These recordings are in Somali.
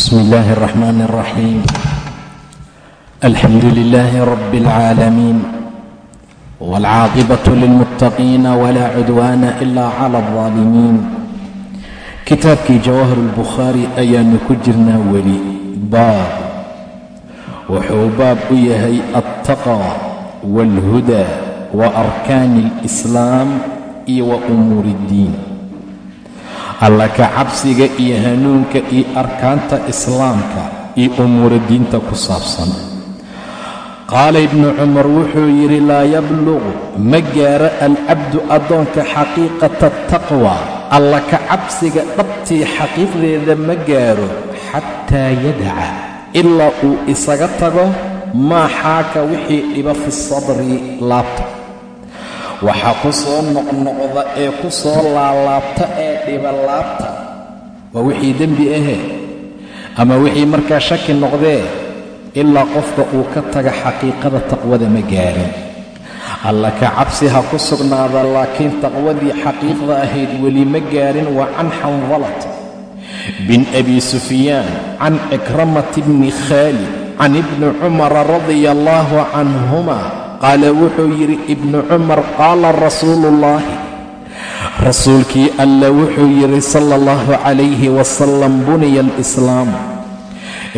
بسم الله الرحمن الرحيم الحمد لله رب العالمين والعاقبة للمتقين ولا عدوان إلا على الظالمين kitaabkii jawaahir اlbukhaari ayaanu ku jirnaa weli baab wuxuu baab u yahay altaqwa wاlhuda wa arkaani اlislaam iyo wa umuuri اddiin alla ka cabsiga iyo hanuunka iyo arkaanta islaamka iyo umuura diinta ku saabsan. Qaala ibnu cumar wuxuu yidhi laa yabluqu ma gaaro alcabdu addoonka xaqiiqata ataqwa alla ka cabsiga dhabtii xaqiiqdeeda ma gaaro xataa yadaca ilaa uu isaga tago maa xaaka wixii dhiba fi sadri laabta waxa ku soo noqnoqda ee ku soo laalaabta ee dhiba laabta waa wixii dembi ahee ama wixii markaa shaki noqdee ilaa qofka uu ka taga xaqiiqada taqwada ma gaarin. Alla ka cabsi ha ku sugnaada laakiin taqwadii xaqiiqda ahayd weli ma gaarin waa can xandalat bin abi sufyaan can cikramati bni khaalid can ibni cumara radia allaahu canhuma qaala wuxuu yidhi ibnu cumar qaala rasuulu ullaahi rasuulkii alla wuxuu yidhi sala allahu calayhi wasalam buniya alislaamu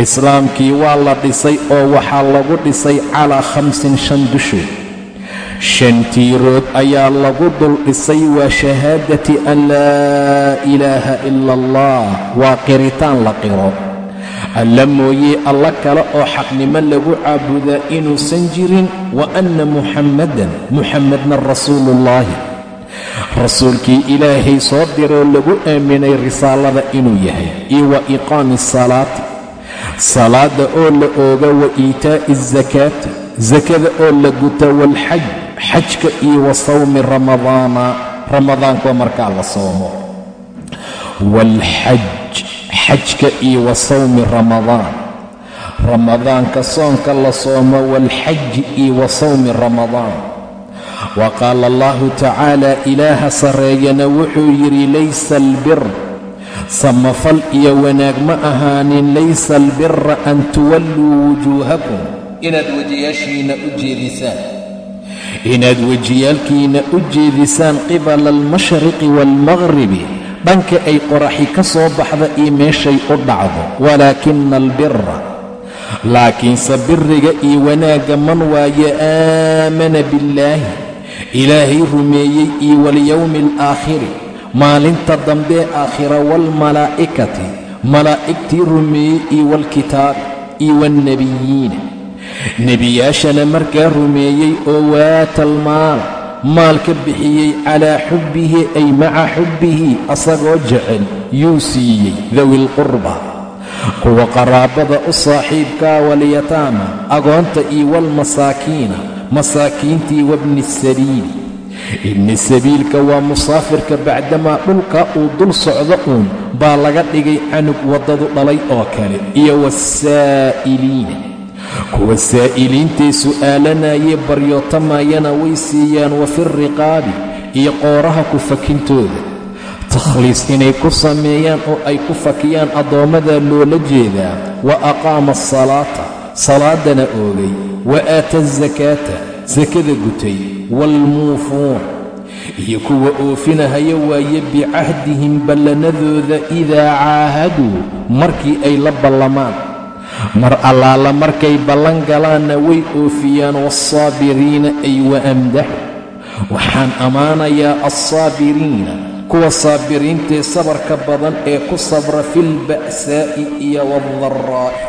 islaamkii waa la dhisay oo waxaa lagu dhisay calaa khamsin shan dushood shan tiirood ayaa lagu dul dhisay waa shahaadati an laa ilaaha ila allah waa qiritaan la qiro alla mooyee alla kale oo xaqnimo lagu caabudaa inuusan jirin wa anna muxammadan muxammadna rasuuluullaahi rasuulkii ilaahay soo diroo lagu aaminay risaalada inuu yahay iyo wa iqaami asalaati salaadda oo la ooga wa iitaa'i asakaati sakada oo la guta waalxaj xajka iyo wa sawmi ramadaana. Ramadaankuwa markaa la soomo. Waalxaj xajka iyo wa sawmi ramadaan. Ramadaanka soonka la soomo waalxaji iyo wa sawmi ramadaan. Wa qaala allahu tacaala ilaaha sarreeyana wuxuu yidhi laysa albir. Samafal iyo wanaag ma ahaanin laysa albira an tuwalluu wujuuhakum. Inaad wejiyaashiinna u jeedisaan. Inaad wejiyaalkiinna u jeedisaan qibala almashriqi waalmaqhribi dhanka ay qoraxi ka soo baxda iyo meeshay u dhacdo. Walaakina albira laakiinse biriga iyo wanaagga man waaye aamana billaahi. Ilaahay rumeeyey iyo walyowmi alaakhiri maalinta dambee aakhira waalmalaa'ikati malaa'igtii rumeeyey iyo waalkitaabi iyo waalnebiyiina nebiyaashana markaa rumeeyey oo waatal maal ka bixiyey calaa xubbihi ay maca xubbihi asagoo jecel yuu siiyey dawi lqurba kuwa qaraabada u saaxiibkaa walyataama agoonta iyo waalmasaakiina masaakiintii wabni sabiili ibni sabiilka waa musaafirka bacdamaa dhulka uu dul socdo uun baa laga dhigay canug waddadu dhalay oo kale iyo wasaa'iliina kuwa saa'iliintay su'aalanayee baryootamayana way siiyaan wa fi riqaabi iyo qooraha ku fakintooda. Takhliis inay ku sameeyaan oo ay ku fakiyaan addoommada loola jeedaa. Wa aqaama asalaata salaadana oogay. Wa aata asakaata sakada gutay. Waalmuufuun iyo kuwa oofinahaya waaye bicahdihim ballanadooda idaa caahaduu markii ay la ballamaan mar allaala markay ballan galaanna way oofiyaan waالsaabiriina ay wa amdaxu waxaan ammaanayaa alsaabiriina kuwa saabiriintae sabarka badan ee ku sabra fi lba'saa'i iyo waaldaraa'i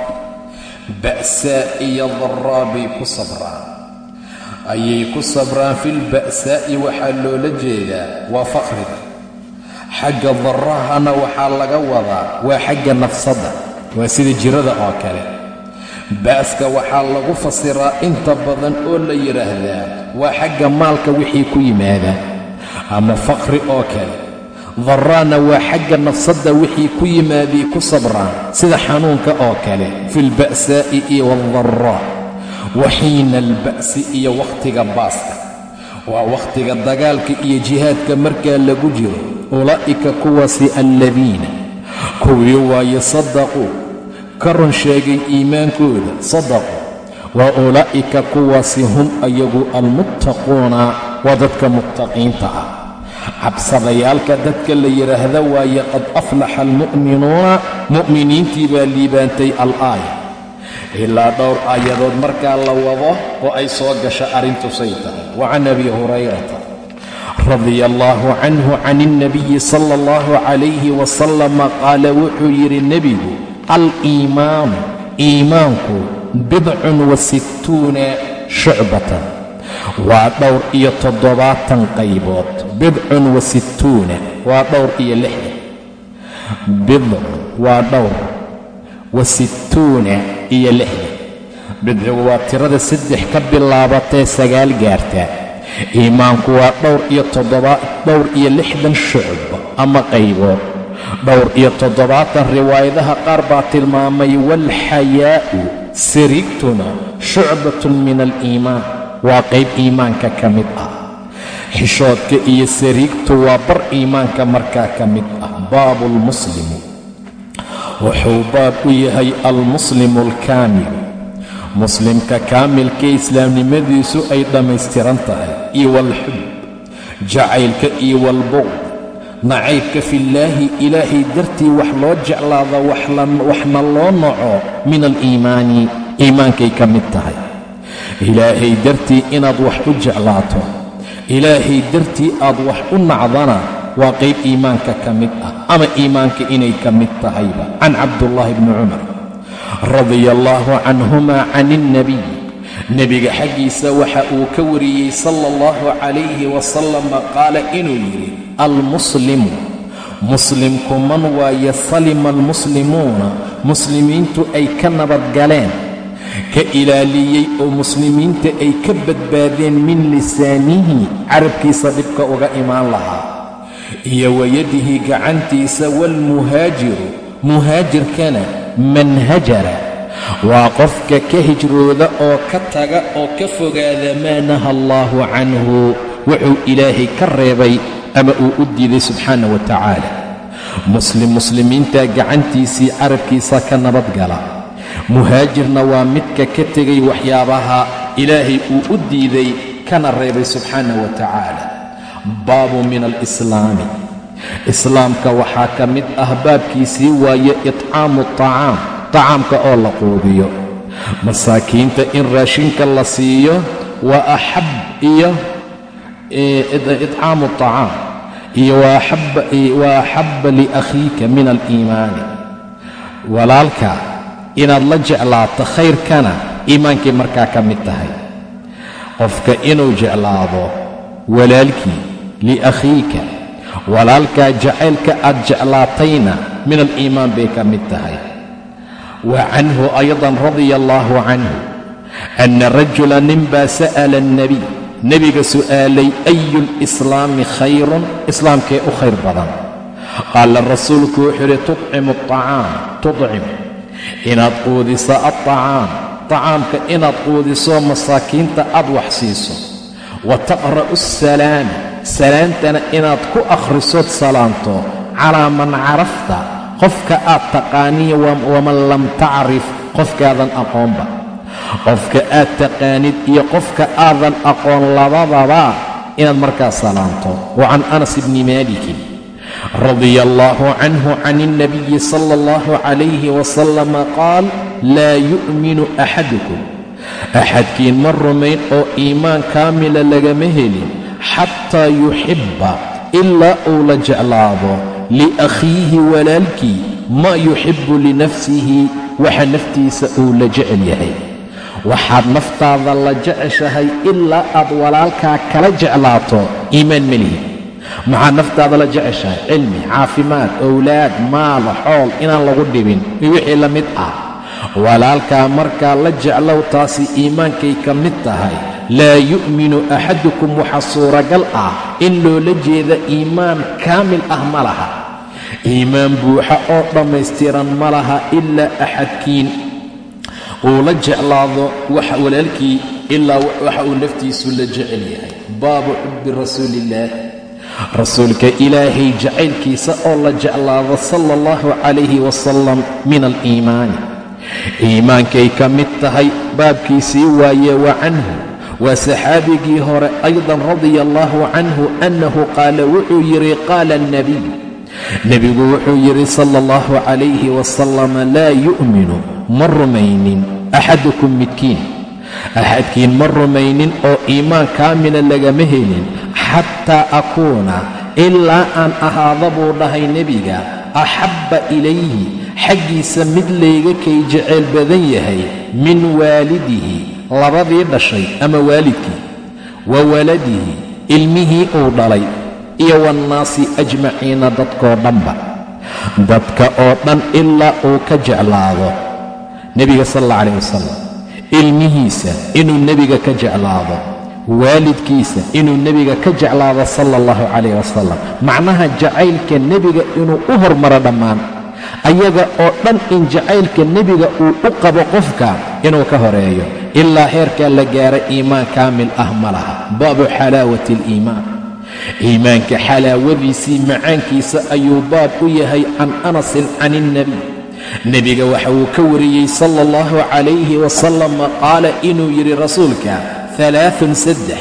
ba'saa iyo daraa bay ku sabraan. Ayay ku sabraan fi lba'saa'i waxaa loola jeedaa waa faqriga. Xagga darahana waxaa laga wadaa waa xagga nafsadda waa sida jirada oo kale. Ba'ska waxaa lagu fasiraa inta badan oo la yidhaahdaa waa xagga maalka wixii ku yimaada. Ama faqri oo kale daraana waa xagga nafsadda wixii ku yimaaday ku sabraan sida xanuunka oo kale fi lba'saa'i iyo waaldaraa wa xiina alba'si iyo wakhtiga baaska. Waa wakhtiga dagaalka iyo jihaadka markaa lagu jiro. Ulaa'ika kuwaasi alladiina kuwii waaye sadaquu ka run sheegay iimaankooda. Sadaqu waa ulaa'ika kuwaasi hum ayagu almuttaquuna waa dadka muttaqiinta ah. Cabsadayaalka dadka la yidhaahda waaye qad aflaxa almu'minuuna mu'miniintii baa liibaantay al-aaya. Ilaa dhowr aayadood markaa la wado oo ay soo gasha arrintusay tahay. Wa can abi hurayrata radia allaahu canhu can ilnabiyi sala allahu calayhi wasalama qaala wuxuu yidhi nebigu al-iimaanu iimaanku bidcun wa sittuuna shucbatan. Waa dhowr iyo toddobaatan qaybood. Bidcun wa sittuuna waa dhowr iyo lixdan bidcun waa dhowr wa sittuuna iyo lixdan bidcigu waa tirada saddex ka bilaabatee sagaal gaarta. Iimaanku waa dhowr iyo toddoba dhowr iyo lixdan shucb ama qaybood dhowr iyo toddobaatan riwaayadaha qaar baa tilmaamay waalxayaa'u sariigtuna shucbatun min aliimaan waa qayb iimaanka ka mid ah. Xishoodka iyo sariigtu waa bar iimaanka markaa ka mid ah. Baabu almuslimu wuxuu baab u yahay almuslimu alkaamilu muslimka kaamilka islaamnimadiisu ay dhammaystiran tahay. Iyo walxub jacaylka iyo walbowd nacaybka fillaahi ilaahay dartii wax loo jeclaada waxna loo naco min aliimaani iimaankay ka mid tahay. Ilaahay dartii inaad wax u jeclaato ilaahay dartii aad wax u nacdana waa qayb iimaanka ka mid ah ama iimaanka inay ka mid tahayba. Can cabdullaahi bni cumar radia allaahu canhuma can ilnabiy nebiga xaggiisa waxa uu ka wariyey sala allahu calayhi wasalama qaala inuu yidhi almuslimu muslimku man waaye salima almuslimuuna muslimiintu ay ka nabadgaleen ka ilaaliyey oo muslimiinta ay ka badbaadeen min lisaanihi carabkiisa dhibka uga imaan lahaa iyo wayadihi gacantiisa waalmuhaajiru muhaajirkana man hajara waa qofka ka hijrooda oo ka taga oo ka fogaada maa naha allaahu canhu wuxuu ilaahay ka reebay ama uu u diiday subxaana wa tacaala. Muslim muslimiinta gacantiisii carabkiisa ka nabadgala muhaajirna waa midka ka tegay waxyaabaha ilaahay uu u diiday kana reebay subxaana wa tacaala. Baabu min alislaami. Islaamka waxaa ka mid ah baabkiisii waaye itcaamu aطacaam tacaamka oo la quudiyo. Masaakiinta in raashinka la siiyo wa axab iyo itcaamu aطacaam iyo wa axabba liakhiika min aliimaani. Walaalka inaad la jeclaato khayrkana iimaankay markaa ka mid tahay. Qofka inuu jeclaado walaalkii liakhiika walaalkaa jacaylka aad jeclaatayna min aliimaan bay ka mid tahay wacanhu aydan radia allaahu canhu anna rajula ninbaa sa'ala alnebiy nebiga su'aalay ayu lislaami khayrun islaamkee u khayr badan qaala rasuulku wuxuu idhi tudcimu acaam tudcim inaad quudiso alطacaam tacaamka inaad quudiso masaakiinta aad wax siiso wa taqra'u asalaama salaantana inaad ku akhrisood salaanto calaa man carafta qofka aad taqaaniyo waman lam tacrif qofkaadan aqoonba. Qofka aad taqaanid iyo qofka aadan aqoon labadaba inaad markaa salaanto. Wa can anas bni maalikin radia allaahu canhu can ilnabiyi sala allahu calayhi wasalama qaal laa yu'minu axadukum. Axadkiin ma rumayn oo iimaan kaamila lagama helin xataa yuxibba ilaa uu la jeclaado liakhiihi walaalkii maa yuxibbu linafsihi waxa naftiisa uu la jecel yahay waxaad naftaada la jeceshahay ilaa aad walaalkaa kala jeclaato iimaan ma lihi maxaad naftaada la jeceshahay cilmi caafimaad owlaad maal xool inaan lagu dhibin wixii la mid ah walaalkaa markaa la jeclow taasi iimaankay ka mid tahay laa yu'minu axadukum waxaa suuragal ah in loola jeeda iimaan kaamil ah ma laha. Iimaan buuxa oo dhammaystiran ma laha ilaa axadkiin uu la jeclaado waxa walaalkii ilaa waxa uu naftiisu la jecel yahay. Baabu xubbi rasuuliillaah rasuulka ilaahay jacaylkiisa oo la jeclaado sala allahu calayhi wasalam min aliimaani iimaankay ka mid tahay baabkiisii waaye wa canhu waa saxaabigii hore aydan radia allaahu canhu annahu qaala wuxuu yidhi qaala alnebiy nebigu wuxuu yidhi sala allahu calayhi wasalam laa yu'minu ma rumaynin axadukum midkiin. Axadkiin ma rumaynin oo iimaan kaamila lagama helin xataa akuuna ilaa aan ahaada buu dhahay nebiga axabba ilayhi xaggiisa mid layga kay jeceyl badan yahay min waalidihi labadii dhashay ama waalidkii wa waladihi ilmihii uu dhalay iyo waannaasi ajmaciina dadkoo dhanba. Dadka oo dhan ilaa uu ka jeclaado nebiga sal alla calayh wasalam ilmihiisa inuu nebiga ka jeclaado waalidkiisa inuu nebiga ka jeclaado sala allahu calayh wasalam macnaha jacaylka nebiga inuu u hormaro dhammaan ayaga oo dhan in jacaylka nebiga uu u qabo qofka inuu ka horeeyo ilaa heerkaa la gaaro iimaan kaamil ah ma laha. Baabu xalaawati aliimaan. Iimaanka xalaawadiisii macaankiisa ayuu baab u yahay can anasin can ilnebiy nebiga waxa uu ka wariyey sala allahu calayhi wasalam qaala inuu yidhi rasuulka alaaun saddex.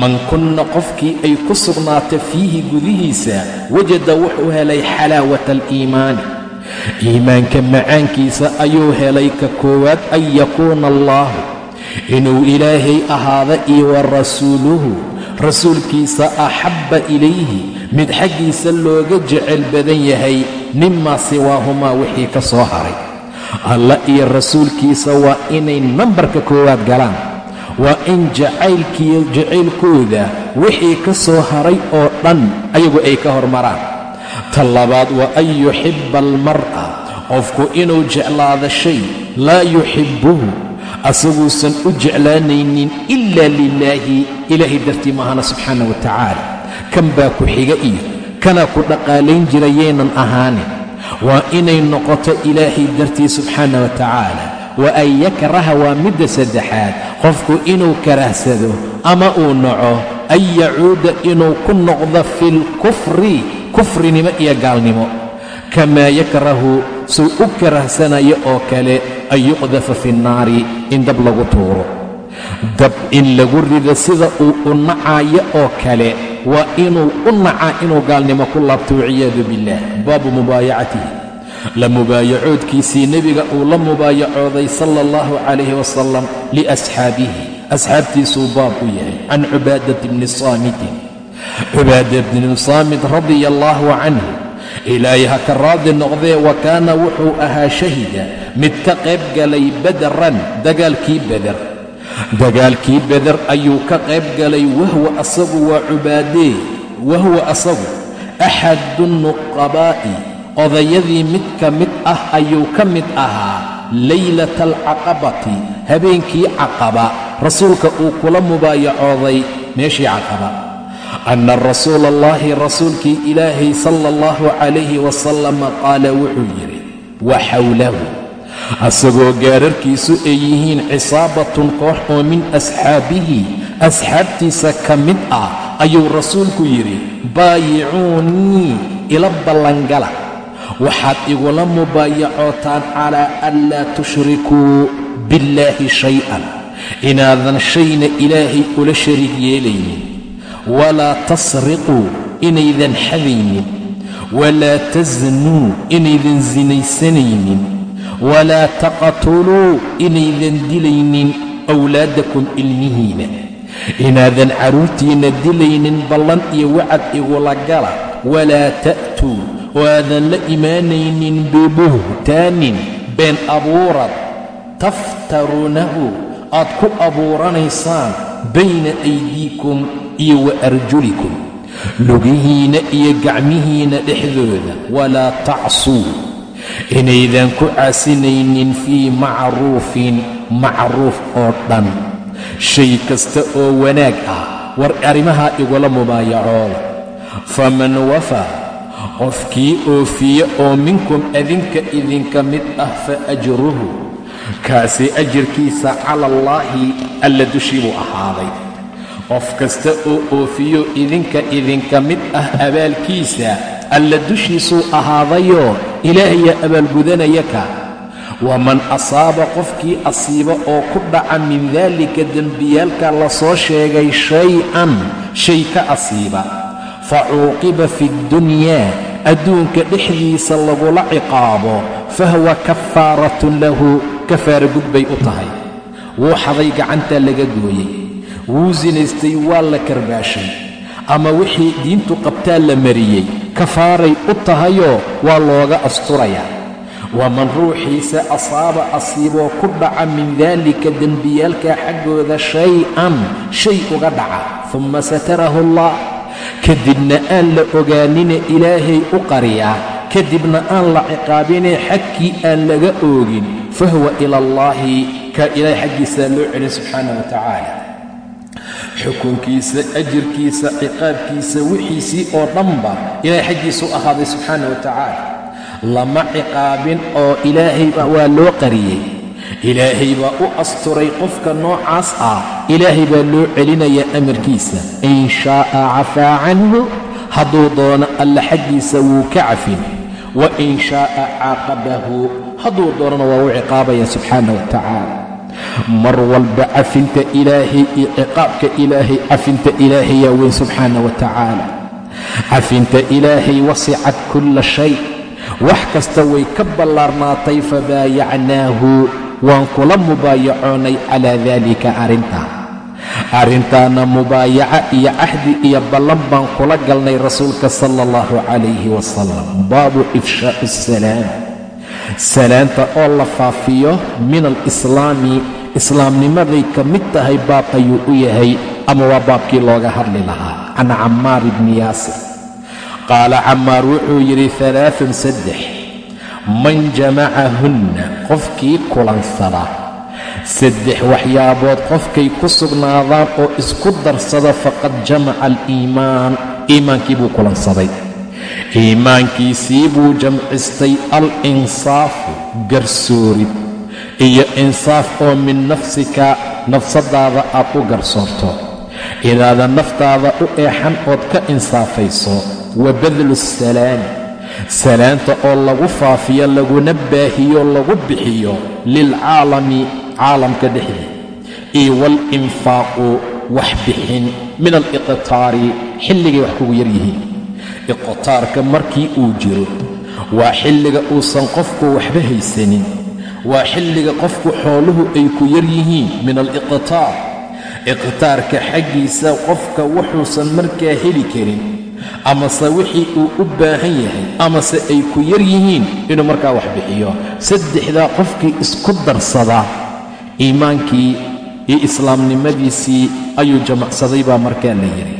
Man kunna qofkii ay ku sugnaata fiihi gudihiisa wajada wuxuu helay xalaawata aliimaani iimaanka macaankiisa ayuu helay ka koowaad an yakuuna allaahu inuu ilaahay ahaada iyo wa rasuuluhu rasuulkiisa axabba ilayhi mid xaggiisa looga jecel badan yahay mimaa siwaahumaa wixii ka soo haray. Alla iyo rasuulkiisa waa inay nambarka koowaad galaan waa in jacaylkiiyo jacaylkooda wixii ka soo haray oo dhan ayagu ay ka hormaraan ta labaad waa an yuxibba almar'a. Qofku inuu jeclaado shay laa yuxibbuhu asaguusan u jeclaanaynin ilaa lilaahi ilaahay dartii maahana subxaana wa tacaala. Kan baa ku xiga iyo kana ku dhaqaalayn jira yaynan ahaanin waa inay noqoto ilaahay dartii subxaana wa tacaala. Wa an yakraha waa midda saddexaad. Qofku inuu karahsado ama uu naco an yacuuda inuu ku noqdo filkufri kufrinimo iyo gaalnimo. Kamaa yakrahu suu u karahsanayo oo kale an yuqdafa fi nnaari in dab lagu tuuro. Dab in lagu rido sida uu u nacayo oo kale waa inuu u nacaa inuu gaalnimo ku laabto waciyaadu billaah. Baabu mubaayacatihi. La mubaayacoodkiisii nebiga uu la mubaayacooday sala allahu calayhi wasalam liasxaabihi asxaabtiisuu baab u yahay. Can cubaadat bni saamitin cubaada bni saamit radia allaahu canhu ilaahay ha ka raadi noqdee wa kaana wuxuu ahaa shahida mid ka qayb galay badaran dagaalkii beder dagaalkii beder ayuu ka qayb galay wahwa asagu waa cubaadee wahwa asagu axadu nuqabaa'i odayadii mid ka mid ah ayuu ka mid ahaa laylata alcaqabati habeenkii caqaba. Rasuulka uu kula mubaayacooday meeshii caqaba anna rasuula allaahi rasuulkii ilaahay sala allahu calayhi wasalama qaala wuxuu yidhi wa xawlahu asagoo gaararkiisu ay yihiin cisaabatun koox oo min asxaabihi asxaabtiisa ka mid ah ayuu rasuulku yidhi baayicuunii ila ballangala waxaad igula mubaayacootaan calaa an laa tushrikuu billaahi shay-an inaadan shayna ilaahay ula shariig yeelaynin walaa tasriquu inaydan xadaynin. Walaa tasnuu inaydan sinaysanaynin walaa taqtuluu inaydan dilaynin awlaadakum ilmihiina. Inaadan carruurtiinna dilaynin ballan iyo wacad igula gala. Walaa ta'tuu oo aadan la imaanaynin bibuhtaanin been abuurad. Taftaruunahu aad ku abuuranaysaan bayna aydiikum iyo wa arjulikum. Lugihiinna iyo gacmihiinna dhexdooda walaa tacsuu inaydan ku caasinaynin fii macruufin macruuf oo dhan. Shay kasta oo wanaag ah war arrimahaa igula mubaayacooda faman wafaa qofkii oofiye oo minkum adinka idinka mid ah fa ajruhu kaasi ajirkiisa cala allaahi alla dushii buu ahaaday. Qof kasta oo oofiyo idinka idinka mid ah abaalkiisa alla dushiisuu ahaadayoo ilaahayaa abaalgudanaya ka waman asaaba qofkii asiiba oo ku dhaca min daalika dembiyaalka la soo sheegay shay-an shay ka asiiba. Fa cuuqiba fi ddunyaa adduunka dhexdiisa lagula ciqaabo fahuwa kafaaratun lahu kafaara gud bay u tahay. Wuu xaday gacantaa laga gooyey. Wuu sinaystay waa la karbaashay. Ama wixii diintu qabtaa la mariyey kafaaray u tahayoo waa looga asturayaa. Waman ruuxiisa asaaba asiiboo ku dhaca min daalika dembiyaalka xaggooda shay-an shay uga dhaca. Humma satarahu allah. Kadibna aan la ogaanine ilaahay u qariyaa. Kadibna aan la ciqaabinee xagkii aan laga oogin fahuwa ila allaahi ka ilaahay xaggiisaa loo celin subxaana wa tacaala xukunkiisa ajirkiisa ciqaabkiisa wixiisii oo dhanba ilaahay xaggiisu ahaaday subxaana wa tacaala lama ciqaabin oo ilaahay waa loo qariyey ilaahay baa u asturay qofka noocaas ah ilaahay baa loo celinayaa amarkiisa in shaa'a cafaa canhu hadduu doono alla xaggiisa wuu ka cafin wa in shaa'a caaqabahu hadduu doonana waa u ciqaabaya subxaana wa tacaala. Mar walba cafinta ilaahay iyo ciqaabka ilaahay cafinta ilaahayaa weyn subxaana wa tacaala. Cafinta ilaahay wasicat kulla shay. Wax kasta way ka ballaarnaatay fabaayacnaahu waan kula mubaayacoonnay calaa daalika arrintaa arrintaana mubaayaca iyo cahdi iyo ballan baan kula galnay rasuulka sala allahu calayhi wasalam baabu ifshaa'u asalaam salaanta oo la faafiyo min alislaami islaamnimaday ka mid tahay baab ayuu u yahay ama waa baabkii looga hadli lahaa. Can cammaar ibni yaasir. Qaala cammaar wuxuu yidhi alaaun saddex. Man jamacahunna qofkii kulansada saddex waxyaabood qofkay ku sugnaadaan oo isku darsada faqad jamaca aliimaan iimaankii buu kulansaday iimaankiisii buu jamcistay al-insaafu garsoorid iyo insaaf oo min nafsika nafsadaada aad u garsoorto. Inaadan naftaada u eexan ood ka insaafayso. Wa badlu salaami salaanta oo lagu faafiyo laguna baahiyo lagu bixiyo lilcaalami caalamka dhexdii iyo walinfaaqu wax bixin min aliqtaari xilligay wax kugu yar yihiin iqtaarka markii uu jiro. Waa xilliga uusan qofku waxba haysanin. Waa xilliga qofku xooluhu ay ku yar yihiin min aliqtaar iqtaarka xaggiisa qofka wuxuusan markaa heli karin amase wixii uu u baahan yahay amase ay ku yar yihiin inuu markaa wax bixiyo. Saddexdaa qofkii isku darsadaa iimaankii iyo islaamnimadiisii ayuu jamacsaday baa markaa la yidhi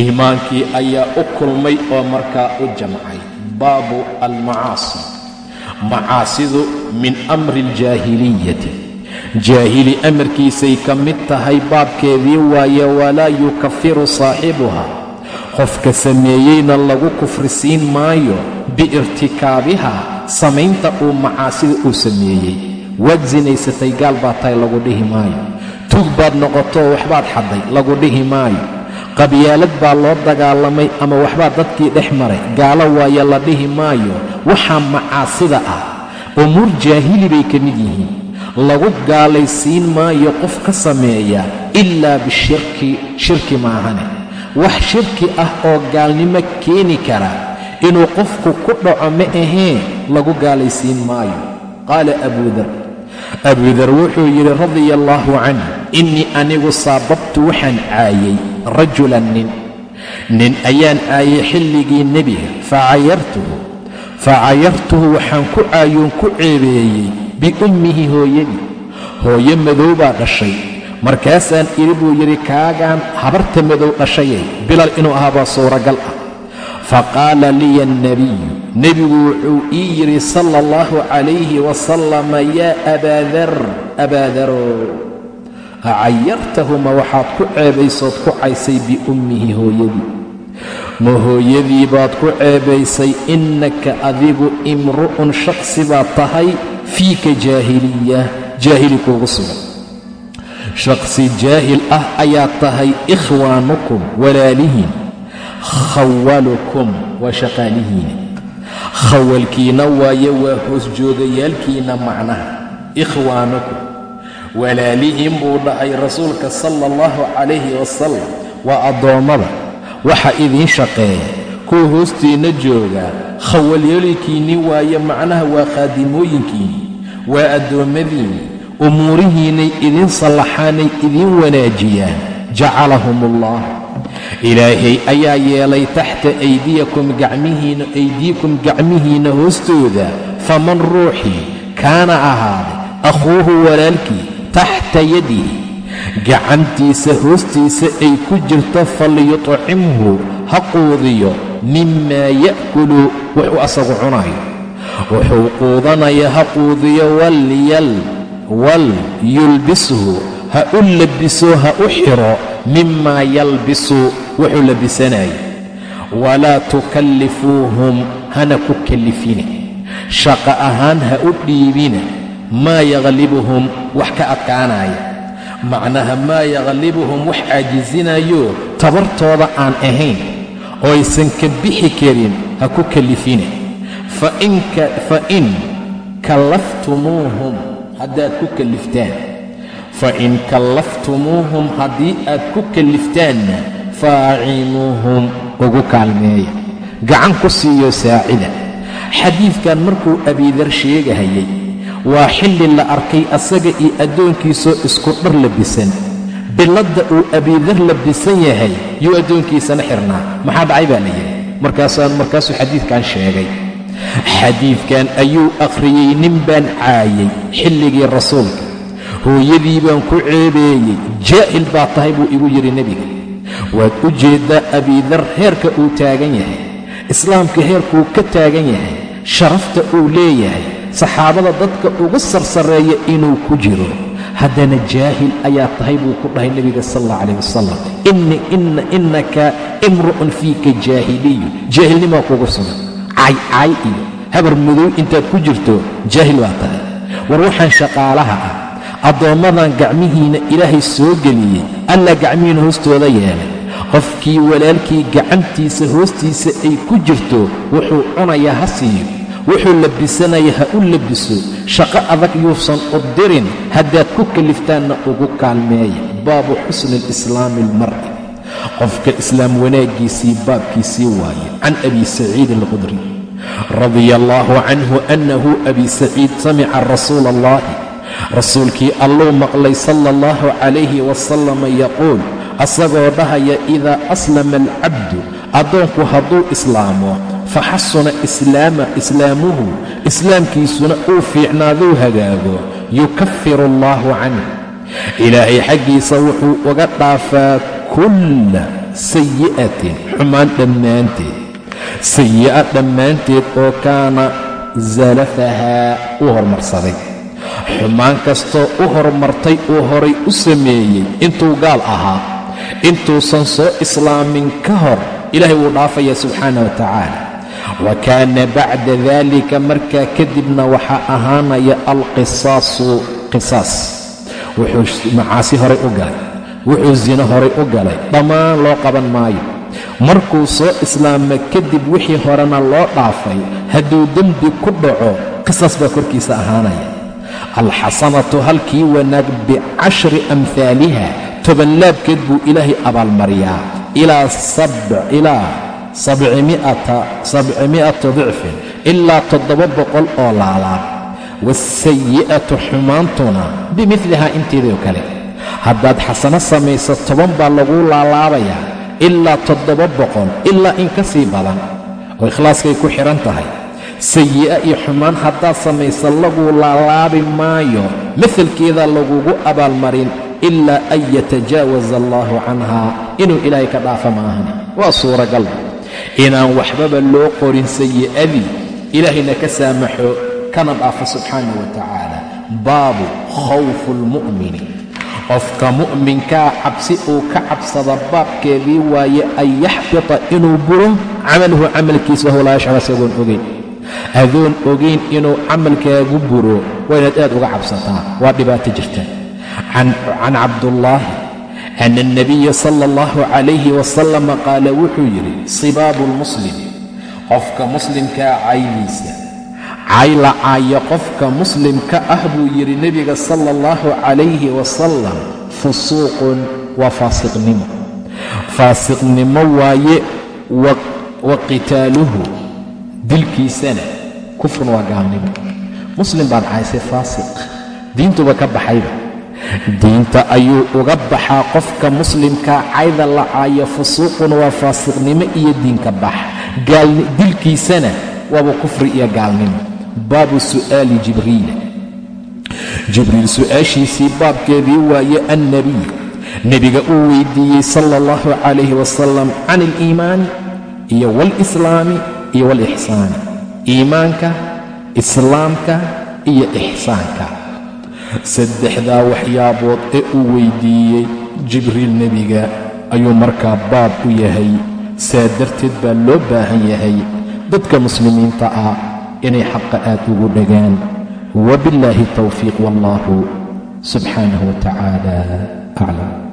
iimaankii ayaa u kulmay oo markaa u jamcay. Baabu almacaasi. Macaasidu min amri aljaahiliyati. Jaahili amarkiisay ka mid tahay baabkeedii waaye walaa yukafiru saaxibuha qofka sameeyeyna lagu kufrisiin maayo biirtikaabiha samaynta uu macaasida uu sameeyey. Waad sinaysatay gaal baa tahay lagu dhihi maayo. Tug baad noqotoo waxbaad xadday lagu dhihi maayo qabyaalad baa loo dagaalamay ama waxbaa dadkii dhex maray. Gaalo waaye la dhihi maayo. Waxaa macaasida ah. Umuur jaahili bay ka mid yihiin. Lagu gaalaysiin maayo qof ka sameeya ilaa bishirki shirki maahane wax shirki ah oo gaalnimo keeni kara inuu qofku ku dhaco ma aheen lagu gaalaysiin maayo. Qaala abudar abudar wuxuu yidhi radia allaahu canh innii anigu saababtu waxaan caayay rajulan nin. Nin ayaan caayay xilligii nebiga. Facayartuhu facayartuhu waxaan ku caayoon ku ceebeeyey biummihi hooyadii. Hooyo madow baa dhashay. Markaasaan idhi buu yidhi kaagaan habarta madow dhashayay. Bilal inuu ahaa baa suuragal ah. Faqaala liya alnebiyu nebigu wuxuu ii yidhi sala allahu calayhi wasalama yaa abaadar abaadarow acayartahuma waxaad ku ceebaysood ku caysay biummihi hooyadii. Ma hooyadii baad ku ceebaysay innaka adigu imru'un shaksi baad tahay fiika jaahiliya. Jaahili kuugu sugan. Shaksi jaahil ah ayaad tahay ikhwaanukum walaalihiin khawalukum waa shaqaalihiina khawalkiina waaye waa hoosjoogayaalkiinna macnaha ikhwaanukum walaalihiin buu dhahay rasuulka sala allahu calayhi wasalam waa addoommada waxa idiin shaqeeya. Kuwa hoostiinna joogaa khawalyeelkiinni waaye macnaha waa khaadimooyinkiinni waa addoommadiinni umuurihiinnay idiin sallaxaanay idiin wanaajiyaan. Jacalahum allah ilaahay ayaa yeelay taxta aydiyakum gacmihiina aydiikum gacmihiinna hoostooda faman ruuxii kaana ahaaday akhuuhu walaalkii taxta yadihi gacantiisa hoostiisa ay ku jirto falyutcimhu ha quudiyo mimaa ya'kulu wuxuu asagu cunayo wuxuu quudanaya ha quudiyo wal yulbishu ha u labiso ha u xiro mimaa yalbisu wuxuu labisanayo walaa tukallifuuhum hana ku kallifina shaqo ahaan ha u dhiibina maa yakhlibuhum wax ka adkaanaya. Macnaha maa yakhlibuhum wax caajisinayo tabartooda aan ahayn oo aysan ka bixi karin ha ku kallifina fa in kallaftumuuhum haddaad ku kalliftaan fa in kallaftumuuhum haddii aad ku kalliftaanna faacinuuhum ugu kaalmeeya. Gacan ku siiyo saacida. Xadiidkan markuu abiidar sheegahayay waa xilli la arkay asaga iyo addoonkiisoo isku dhar labisan. Biladda uu abiidar labisan yahay yuu addoonkiisana xirnaa. Maxaa dhacay baa la yidhi? Markaasuu xadiidkan sheegay. Xadiidkan ayuu akhriyey nin baan caayay xilligii rasuulka. Hooyadii baan ku ceebeeyey jaa'il baa tahay buu igu yidhi nebiga. Waad u jeeddaa abiidar heerka uu taagan yahay. Islaamka heerkuu ka taagan yahay. Sharafta uu leeyahay saxaabada dadka ugu sarsareeya inuu ku jiro. Haddana jaahil ayaa tahay buu ku dhahay nebiga sal allah calayh wasalam innaka imru'un fiika jaahiliyu. Jaahilnimaa kugu sugan. Caycay iyo. Habar madow intaad ku jirto jaahil baa tahay. War waxaan shaqaalaha ah. Addoommadan gacmihiinna ilaahay soo geliyey alla gacmihiina hoostooda yeelay. Qofkii walaalkii gacantiisa hoostiisa ay ku jirto wuxuu cunayaa ha siiyo wuxuu labisanaya ha u labiso shaqo adag yuusan u dirin haddaad ku kaliftaanna ugu kaalmeeya baabu xusni alislaami almar'i. Qofka islaam wanaaggiisii baabkiisii waaye can abi saciid alqudri radia allaahu canhu annahu abi saciid samica rasuula allahi rasuulkii alluu maqlay sala allahu calayhi wasalama yaquul asagoo dhahaya idaa aslama alcabdu addoonku hadduu islaamo faxasuna islaama islaamuhu islaamkiisuna uu fiicnaaduu hagaago yukafiru allaahu canh ilaahay xaggiisa wuxuu uga dhaafaa kulla sayi'atin xumaan dhammaanteed sayi'a dhammaanteed oo kaana zalafahaa u hormarsaday xumaan kastoo u hormartay uu horay u sameeyey intuu gaal ahaa intuusan soo islaamin ka hor ilaahay wuu dhaafayaa subxaana wa tacaala wa kaana bacda daalika markaa kadibna waxaa ahaanaya alqisaasu qisaas. Wuxuu macaasi horay u galay. Wuxuu sino horay u galay. Dhammaan loo qaban maayo. Markuu soo islaama kadib wixii horena loo dhaafay hadduu dembi ku dhaco qisaas baa korkiisa ahaanaya. Alxasanatu halkii wanaag bicashri amhaaliha tobanlaabkeed buu ilaahay abaalmariyaa. Ilaa sabcimi'ata dicfin ilaa toddoba boqol oo laalaab waasayi'atu xumaantuna bimidlihaa inteedoo kale. Haddaad xasano samayso toban baa laguu laalaabayaa ilaa toddoba boqol ilaa in ka sii badan. Oo ikhlaaskay ku xidhan tahay. Sayi'a iyo xumaan haddaad samayso laguu laalaabi maayo masalkeedaa lagugu abaalmarin ilaa an yatajaawaza allaahu canhaa inuu ilaahay ka dhaafa ma ahani. Waa suuragal inaan waxbaba loo qorin sayi'adii ilaahayna ka saamaxo kana dhaafo subxaana wa tacaala. Baabu khawfu lmu'mini qofka mu'minkaa cabsi uu ka cabsada baabkeedii waaye an yaxbita inuu buro camaluhu camalkiisa wahuwa laa yashcur asagoon ogeyn. Adoon ogayn inuu camalkaagu buro waa inaad aad uga cabsataa waa dhibaato jirta. Can cabdullaahi ana alnabiya sala allahu calayhi wasalama qaala wuxuu yidhi sibaabu lmuslimi qofka muslimkaa caydiisa cayla caaya qofka muslimka ah buu yidhi nebiga sala allahu calayhi wasalam fusuuqun waa faasiqnimo faasiqnimo waaye wa qitaaluhu dilkiisana kufrun waa gaalnimo muslim baad caysay faasiq diintuba ka baxayba diinta ayuu uga baxaa qofka muslimkaa cayda la caayo fusuuqun waa faasiqnimo iyo diinka bax. Dilkiisana waaba kufri iyo gaalnimo. Baabu su'aali jibriila jibriil su'aashiisii baabkeedii waaye annebiy nebiga uu weydiiyey sala allahu calayhi wasalam can aliimaani iyo waalislaami iyo waalixsaani iimaanka islaamka iyo ixsaanka saddexdaa waxyaabood ee uu weydiiyey jibriil nebiga ayuu markaa baab u yahay. Saa darteed baa loo baahan yahay dadka muslimiinta ah inay xaqa aad ugu dhagaan wabillaahi towfiiq wallaahu subxaanahu wa tacaala. Aclam